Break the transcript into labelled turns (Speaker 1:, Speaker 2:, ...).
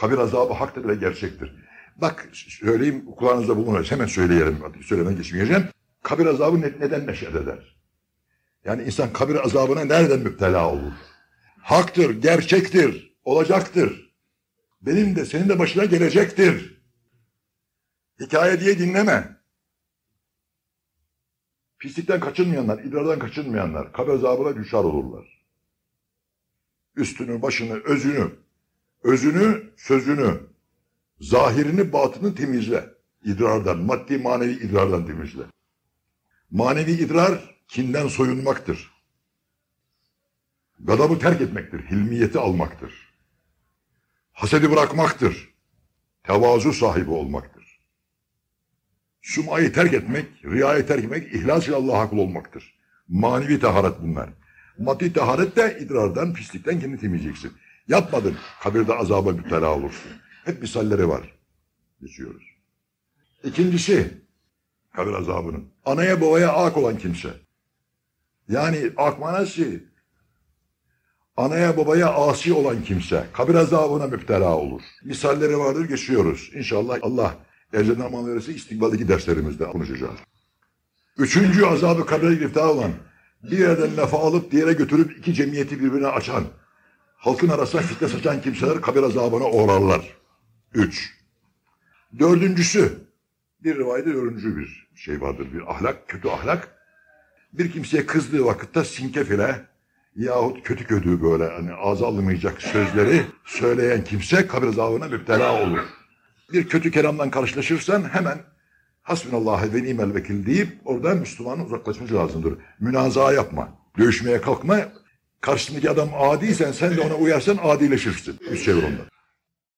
Speaker 1: Kabir azabı haktır ve gerçektir. Bak söyleyeyim kulağınızda bulunur. Hemen söyleyelim. Söylemeden geçmeyeceğim. Kabir azabı ne- neden neşet eder? Yani insan kabir azabına nereden müptela olur? Haktır, gerçektir, olacaktır. Benim de senin de başına gelecektir. Hikaye diye dinleme. Pislikten kaçınmayanlar, idrardan kaçınmayanlar kabir azabına düşer olurlar. Üstünü, başını, özünü, özünü, sözünü, zahirini, batını temizle. İdrardan, maddi manevi idrardan temizle. Manevi idrar kinden soyunmaktır. Gadabı terk etmektir, hilmiyeti almaktır. Hasedi bırakmaktır. Tevazu sahibi olmaktır. Sumayı terk etmek, riyayı terk etmek, ihlas ile Allah'a kul olmaktır. Manevi taharet bunlar. Maddi taharet de idrardan, pislikten kendini temizleyeceksin. Yapmadın, kabirde azaba müptela olursun. Hep misalleri var. Geçiyoruz. İkincisi, kabir azabının. Anaya babaya ak olan kimse. Yani ak manası, anaya babaya asi olan kimse kabir azabına müptela olur. Misalleri vardır geçiyoruz. İnşallah Allah ecreden aman verirse istikbaldeki derslerimizde konuşacağız. Üçüncü azabı kabire giriftar olan, bir yerden lafa alıp diğere götürüp iki cemiyeti birbirine açan, halkın arasına fitne saçan kimseler kabir azabına uğrarlar. Üç. Dördüncüsü, bir rivayette dördüncü bir şey vardır, bir ahlak, kötü ahlak. Bir kimseye kızdığı vakitte sinkef ile yahut kötü kötü böyle hani ağza alınmayacak sözleri söyleyen kimse kabir azabına müptela olur. Bir kötü kelamdan karşılaşırsan hemen hasbunallah ve nimel vekil deyip oradan Müslümanın uzaklaşması lazımdır. Münazaa yapma, dövüşmeye kalkma. Karşısındaki adam adiysen sen de ona uyarsan adileşirsin. Üç şey var onda.